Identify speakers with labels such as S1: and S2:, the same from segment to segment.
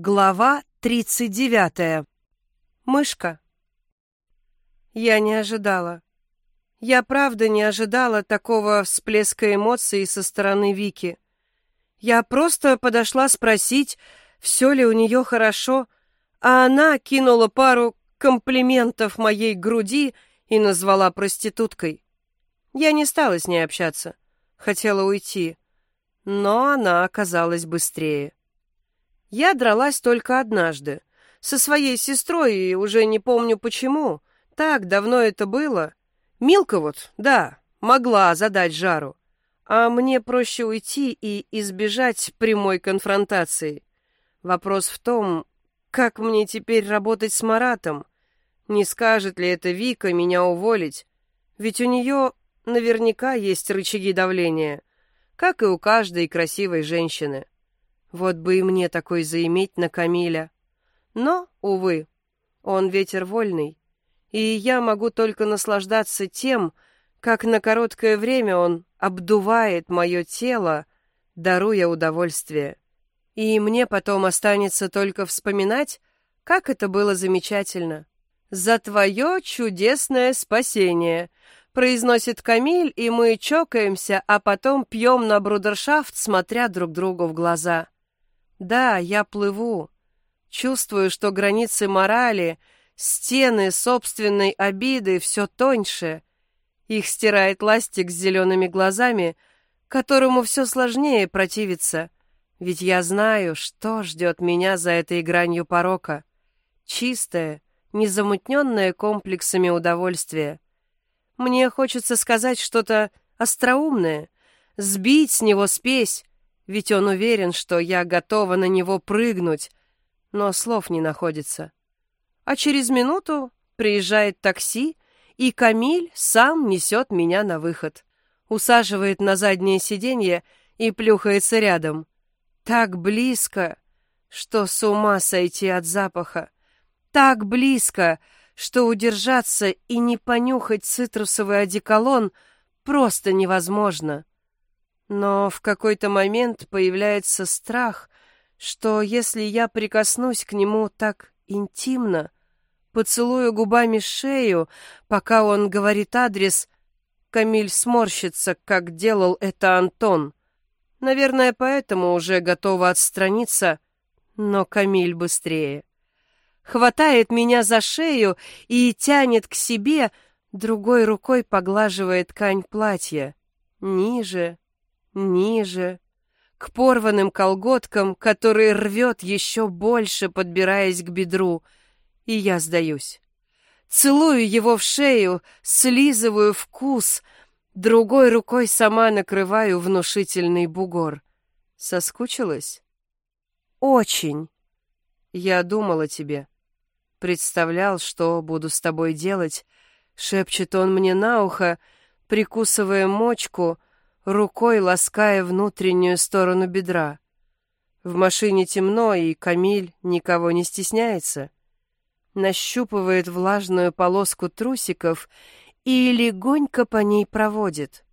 S1: Глава 39. Мышка. Я не ожидала. Я правда не ожидала такого всплеска эмоций со стороны Вики. Я просто подошла спросить, все ли у нее хорошо, а она кинула пару комплиментов моей груди и назвала проституткой. Я не стала с ней общаться, хотела уйти, но она оказалась быстрее. Я дралась только однажды. Со своей сестрой, и уже не помню почему. Так давно это было. Милка вот, да, могла задать жару. А мне проще уйти и избежать прямой конфронтации. Вопрос в том, как мне теперь работать с Маратом? Не скажет ли это Вика меня уволить? Ведь у нее наверняка есть рычаги давления, как и у каждой красивой женщины. Вот бы и мне такой заиметь на Камиля. Но, увы, он ветер вольный, и я могу только наслаждаться тем, как на короткое время он обдувает мое тело, даруя удовольствие. И мне потом останется только вспоминать, как это было замечательно. «За твое чудесное спасение!» произносит Камиль, и мы чокаемся, а потом пьем на брудершафт, смотря друг другу в глаза. Да, я плыву. Чувствую, что границы морали, стены собственной обиды все тоньше. Их стирает ластик с зелеными глазами, которому все сложнее противиться. Ведь я знаю, что ждет меня за этой гранью порока. Чистое, незамутненное комплексами удовольствия. Мне хочется сказать что-то остроумное, сбить с него спесь, ведь он уверен, что я готова на него прыгнуть, но слов не находится. А через минуту приезжает такси, и Камиль сам несет меня на выход. Усаживает на заднее сиденье и плюхается рядом. Так близко, что с ума сойти от запаха. Так близко, что удержаться и не понюхать цитрусовый одеколон просто невозможно. Но в какой-то момент появляется страх, что если я прикоснусь к нему так интимно, поцелую губами шею, пока он говорит адрес, Камиль сморщится, как делал это Антон. Наверное, поэтому уже готова отстраниться, но Камиль быстрее. Хватает меня за шею и тянет к себе, другой рукой поглаживает ткань платья. Ниже, ниже, к порванным колготкам, которые рвет еще больше, подбираясь к бедру, и я сдаюсь. Целую его в шею, слизываю вкус, другой рукой сама накрываю внушительный бугор. Соскучилась? Очень. Я думал о тебе. Представлял, что буду с тобой делать. Шепчет он мне на ухо, прикусывая мочку — рукой лаская внутреннюю сторону бедра. В машине темно, и Камиль никого не стесняется. Нащупывает влажную полоску трусиков и легонько по ней проводит.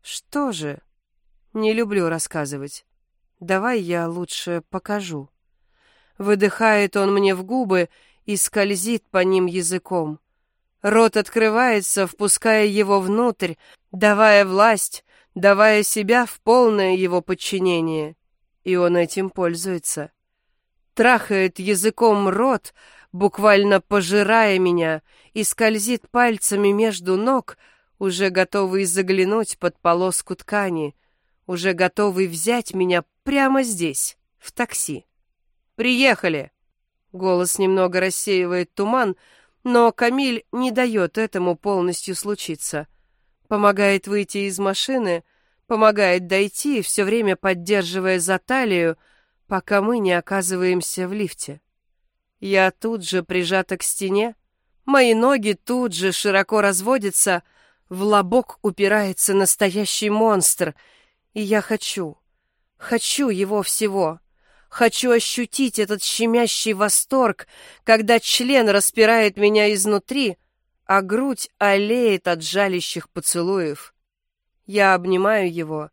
S1: Что же? Не люблю рассказывать. Давай я лучше покажу. Выдыхает он мне в губы и скользит по ним языком. Рот открывается, впуская его внутрь, давая власть, давая себя в полное его подчинение. И он этим пользуется. Трахает языком рот, буквально пожирая меня, и скользит пальцами между ног, уже готовый заглянуть под полоску ткани, уже готовый взять меня прямо здесь, в такси. «Приехали!» Голос немного рассеивает туман, но Камиль не дает этому полностью случиться — помогает выйти из машины, помогает дойти, все время поддерживая за талию, пока мы не оказываемся в лифте. Я тут же прижата к стене, мои ноги тут же широко разводятся, в лобок упирается настоящий монстр, и я хочу, хочу его всего. Хочу ощутить этот щемящий восторг, когда член распирает меня изнутри — а грудь олеет от жалящих поцелуев. Я обнимаю его,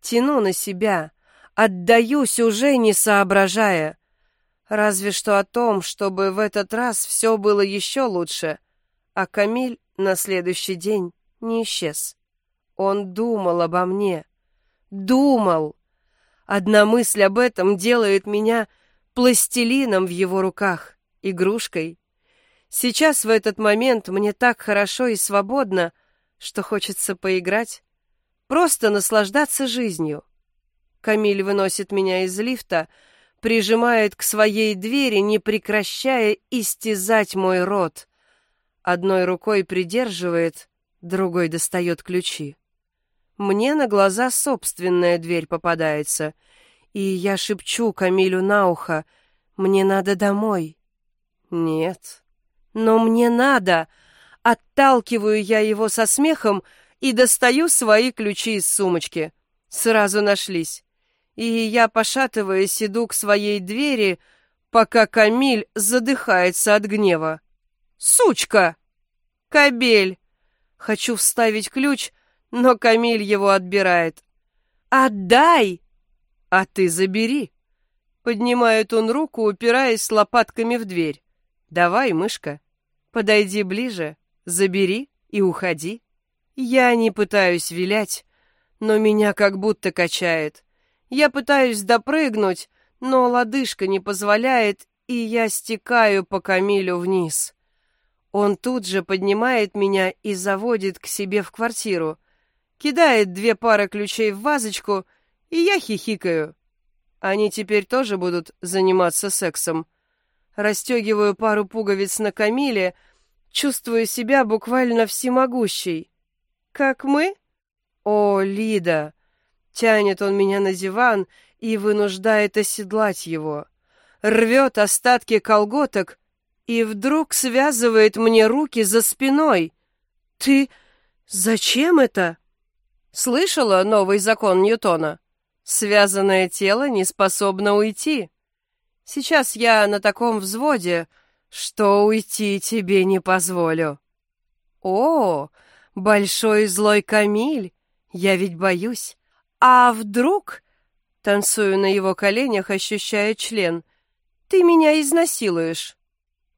S1: тяну на себя, отдаюсь уже не соображая. Разве что о том, чтобы в этот раз все было еще лучше. А Камиль на следующий день не исчез. Он думал обо мне. Думал. Одна мысль об этом делает меня пластилином в его руках, игрушкой. Сейчас в этот момент мне так хорошо и свободно, что хочется поиграть, просто наслаждаться жизнью. Камиль выносит меня из лифта, прижимает к своей двери, не прекращая истязать мой рот. Одной рукой придерживает, другой достает ключи. Мне на глаза собственная дверь попадается, и я шепчу Камилю на ухо, мне надо домой. Нет, но мне надо. Отталкиваю я его со смехом и достаю свои ключи из сумочки. Сразу нашлись и я, пошатываясь, иду к своей двери, пока Камиль задыхается от гнева. «Сучка! Кабель!» Хочу вставить ключ, но Камиль его отбирает. «Отдай!» «А ты забери!» Поднимает он руку, упираясь лопатками в дверь. «Давай, мышка, подойди ближе, забери и уходи». Я не пытаюсь вилять, но меня как будто качает. Я пытаюсь допрыгнуть, но лодыжка не позволяет, и я стекаю по Камилю вниз. Он тут же поднимает меня и заводит к себе в квартиру, кидает две пары ключей в вазочку, и я хихикаю. Они теперь тоже будут заниматься сексом. Растегиваю пару пуговиц на Камиле, чувствую себя буквально всемогущей. Как мы? О, Лида! Тянет он меня на диван и вынуждает оседлать его. Рвет остатки колготок и вдруг связывает мне руки за спиной. «Ты... зачем это?» Слышала новый закон Ньютона? Связанное тело не способно уйти. Сейчас я на таком взводе, что уйти тебе не позволю. О, большой злой Камиль, я ведь боюсь. А вдруг, танцую на его коленях, ощущая член, ты меня изнасилуешь?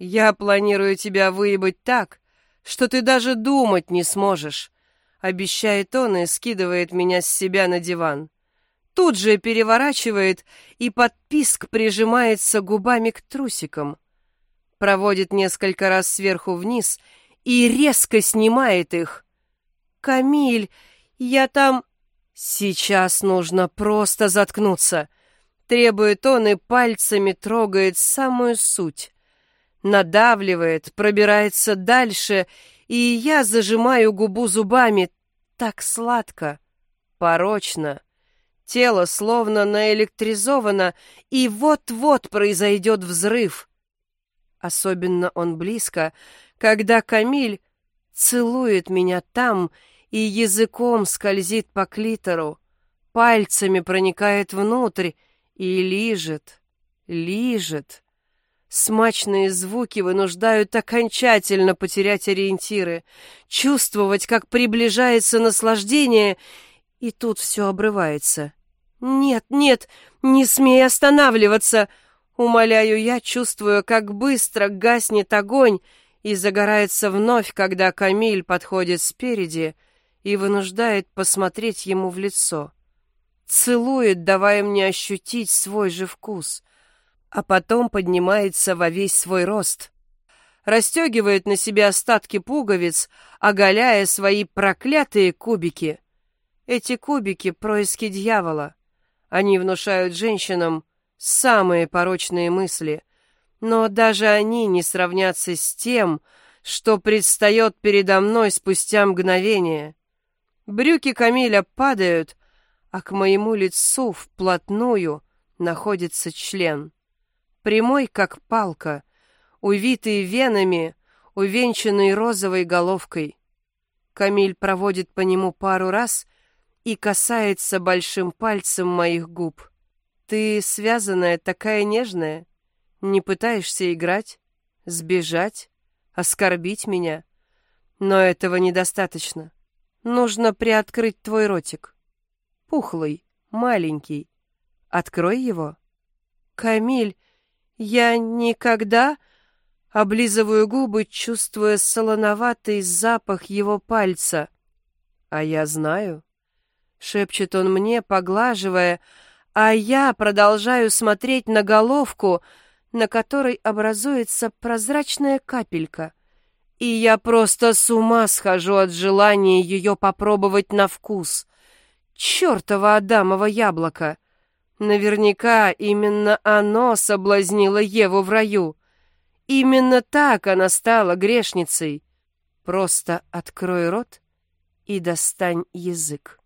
S1: Я планирую тебя выебать так, что ты даже думать не сможешь, обещает он и скидывает меня с себя на диван. Тут же переворачивает и под писк прижимается губами к трусикам. Проводит несколько раз сверху вниз и резко снимает их. «Камиль, я там...» Сейчас нужно просто заткнуться. Требует он и пальцами трогает самую суть. Надавливает, пробирается дальше, и я зажимаю губу зубами. Так сладко, порочно. Тело словно наэлектризовано, и вот-вот произойдет взрыв. Особенно он близко, когда Камиль целует меня там, и языком скользит по клитору, пальцами проникает внутрь и лижет, лижет. Смачные звуки вынуждают окончательно потерять ориентиры, чувствовать, как приближается наслаждение, и тут все обрывается. «Нет, нет, не смей останавливаться!» Умоляю я, чувствую, как быстро гаснет огонь и загорается вновь, когда Камиль подходит спереди — и вынуждает посмотреть ему в лицо. Целует, давая мне ощутить свой же вкус, а потом поднимается во весь свой рост. Расстегивает на себе остатки пуговиц, оголяя свои проклятые кубики. Эти кубики — происки дьявола. Они внушают женщинам самые порочные мысли, но даже они не сравнятся с тем, что предстает передо мной спустя мгновение. Брюки Камиля падают, а к моему лицу вплотную находится член. Прямой, как палка, увитый венами, увенчанный розовой головкой. Камиль проводит по нему пару раз и касается большим пальцем моих губ. Ты связанная, такая нежная. Не пытаешься играть, сбежать, оскорбить меня. Но этого недостаточно. Нужно приоткрыть твой ротик. Пухлый, маленький. Открой его. Камиль, Я никогда... Облизываю губы, чувствуя солоноватый запах его пальца. А я знаю. Шепчет он мне, поглаживая, а я продолжаю смотреть на головку, на которой образуется прозрачная капелька. И я просто с ума схожу от желания ее попробовать на вкус. Чёртово Адамово яблоко! Наверняка именно оно соблазнило Еву в раю. Именно так она стала грешницей. Просто открой рот и достань язык.